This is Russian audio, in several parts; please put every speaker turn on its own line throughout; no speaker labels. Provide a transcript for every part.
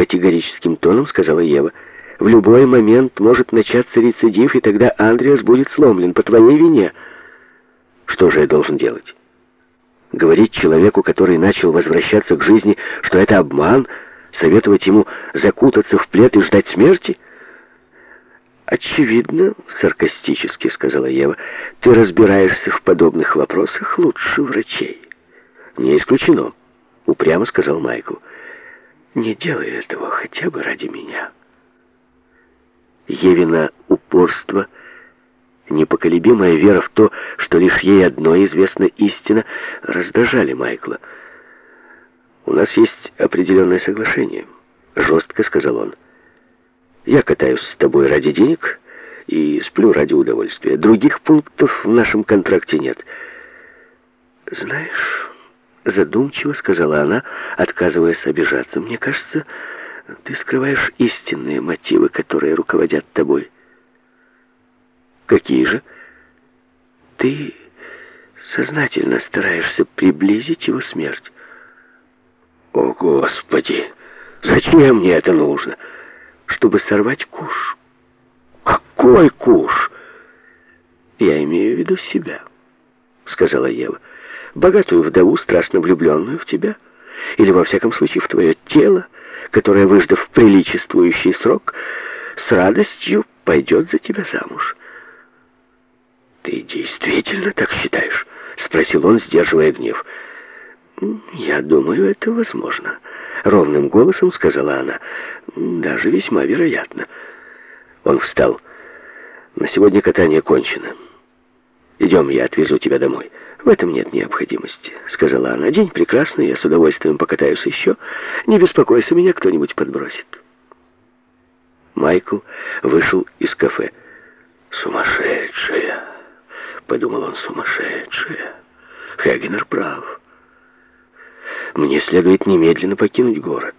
категорическим тоном сказала Ева. В любой момент может начаться рецидив, и тогда Андреас будет сломлен по твоей вине. Что же я должен делать? Говорить человеку, который начал возвращаться к жизни, что это обман, советовать ему закутаться в плед и ждать смерти? «Очевидно, — саркастически сказала Ева, — ты разбираешься в подобных вопросах лучше врачей». «Не исключено», — упрямо сказал Майкл. «Не делай этого хотя бы ради меня». Евина упорство, непоколебимая вера в то, что лишь ей одно известна истина, раздражали Майкла. «У нас есть определенное соглашение», — жестко сказал он. «Я катаюсь с тобой ради денег и сплю ради удовольствия. Других пунктов в нашем контракте нет». «Знаешь...» — задумчиво сказала она, отказываясь обижаться. «Мне кажется, ты скрываешь истинные мотивы, которые руководят тобой. Какие же? Ты сознательно стараешься приблизить его смерть. О, Господи! Зачем мне это нужно? Чтобы сорвать куш. Какой куш? Я имею в виду себя, сказала Ева. Богатую вдову, страстно влюбленную в тебя. Или, во всяком случае, в твое тело, которая, выждав приличествующий срок, с радостью пойдет за тебя замуж. «Ты действительно так считаешь?» — спросил он, сдерживая гнев. «Я думаю, это возможно», — ровным голосом сказала она. «Даже весьма вероятно». Он встал. «На сегодня катание кончено. Идем, я отвезу тебя домой». «В этом нет необходимости», — сказала она. «День прекрасный, я с удовольствием покатаюсь еще. Не беспокойся, меня кто-нибудь подбросит». Майкл вышел из кафе. «Сумасшедшая!» — подумал он, «сумасшедшая!» Хегенер прав. Мне следует немедленно покинуть город.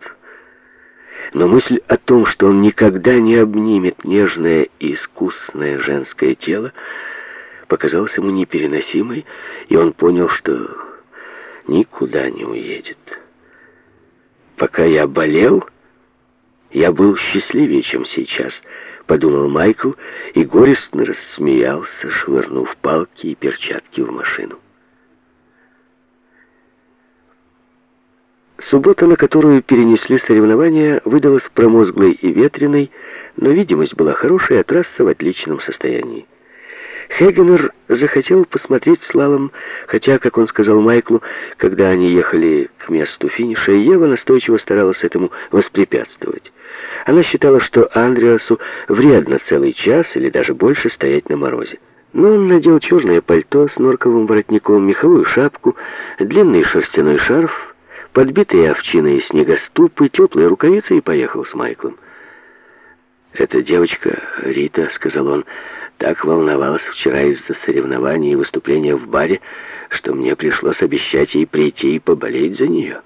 Но мысль о том, что он никогда не обнимет нежное и искусное женское тело, показалась ему непереносимой, и он понял, что никуда не уедет. «Пока я болел, я был счастливее, чем сейчас», — подумал Майкл и горестно рассмеялся, швырнув палки и перчатки в машину. Суббота, на которую перенесли соревнования, выдалась промозглой и ветреной, но видимость была хорошая, а трасса в отличном состоянии. Хегенер захотел посмотреть слалом, хотя, как он сказал Майклу, когда они ехали к месту финиша, Ева настойчиво старалась этому воспрепятствовать. Она считала, что Андреасу вредно целый час или даже больше стоять на морозе. Но он надел черное пальто с норковым воротником, меховую шапку, длинный шерстяной шарф, подбитые овчиной снегоступы, теплые рукавицы и поехал с Майклом. «Эта девочка, Рита», — сказал он, — «так волновалась вчера из-за соревнований и выступления в баре, что мне пришлось обещать ей прийти и поболеть за нее».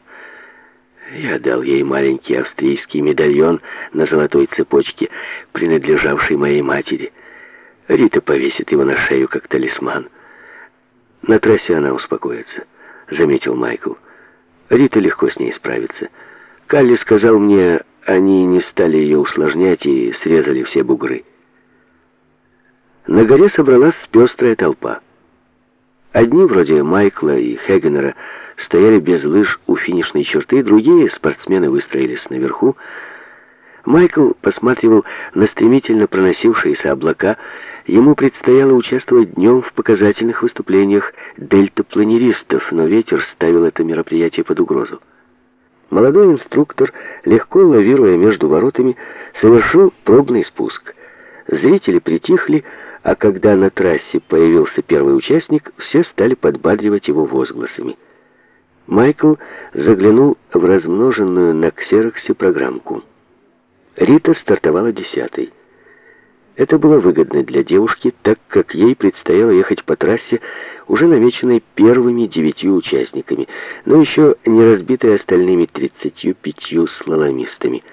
Я дал ей маленький австрийский медальон на золотой цепочке, принадлежавший моей матери. Рита повесит его на шею, как талисман. На трассе она успокоится, — заметил Майкл. Рита легко с ней справится. Калли сказал мне, они не стали ее усложнять и срезали все бугры. На горе собралась пестрая толпа. Одни, вроде Майкла и Хегенера, стояли без лыж у финишной черты, другие спортсмены выстроились наверху. Майкл посматривал на стремительно проносившиеся облака. Ему предстояло участвовать днем в показательных выступлениях дельтапланеристов, но ветер ставил это мероприятие под угрозу. Молодой инструктор, легко лавируя между воротами, совершил пробный спуск. Зрители притихли, а когда на трассе появился первый участник, все стали подбадривать его возгласами. Майкл заглянул в размноженную на ксероксе программку. Рита стартовала десятой. Это было выгодно для девушки, так как ей предстояло ехать по трассе, уже намеченной первыми девятью участниками, но еще не разбитой остальными тридцатью пятью слаломистами.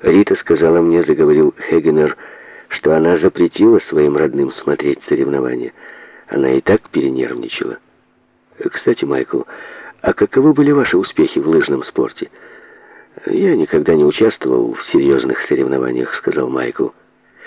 Рита сказала мне, заговорил Хегенер, что она запретила своим родным смотреть соревнования. Она и так перенервничала. Кстати, Майкл, а каковы были ваши успехи в лыжном спорте? «Я никогда не участвовал в серьезных соревнованиях», — сказал Майкл.